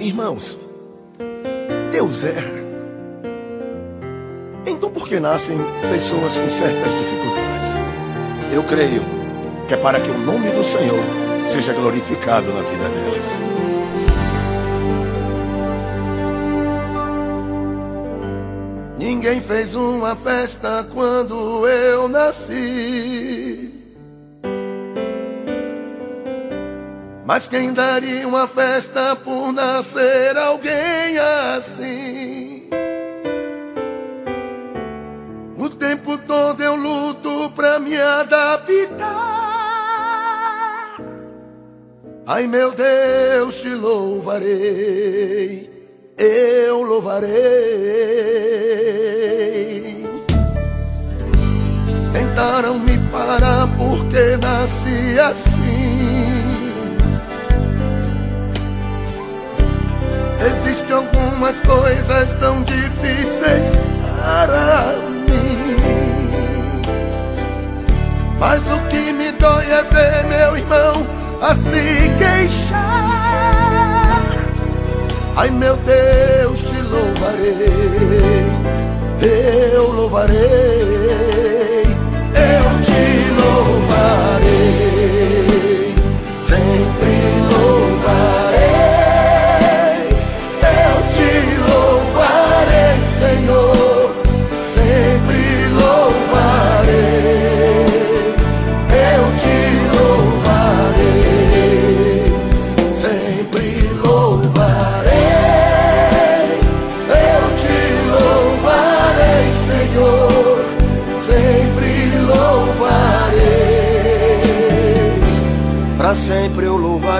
Irmãos, Deus erra. Então por que nascem pessoas com certas dificuldades? Eu creio que é para que o nome do Senhor seja glorificado na vida delas. Ninguém fez uma festa quando eu nasci. Mas quem daria uma festa por nascer alguém assim? O tempo todo eu luto pra me adaptar. Ai meu Deus, te louvarei, eu louvarei. Tentaram me parar porque nasci assim. Existem algumas coisas tão difíceis para mim. Mas o que me dói é ver meu irmão a se queixar. Ai meu Deus, te louvarei, eu louvarei,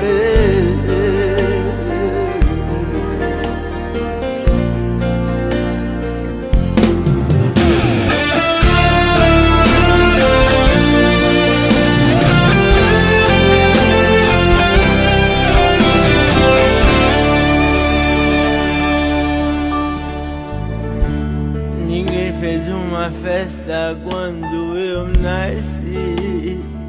eu louvarei. festa quando eu nasci.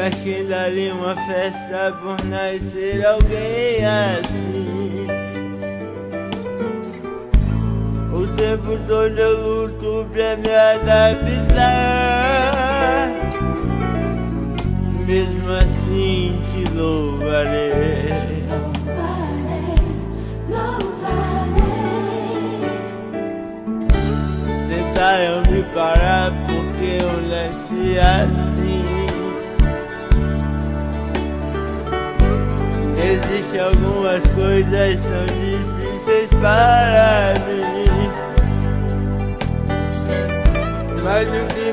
Mas quem daria uma festa por nascer alguém assim? O tempo todo eu luto pra me adaptar. Mesmo assim te louvarei. tentaram me parar porque eu nasci assim. Existem algumas coisas tão difíceis para mim. Mas o que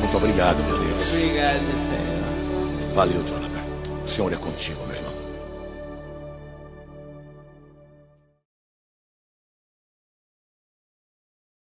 Muito obrigado, meu Deus. Obrigado, Senhor. Valeu, Jonathan. O Senhor é contigo, meu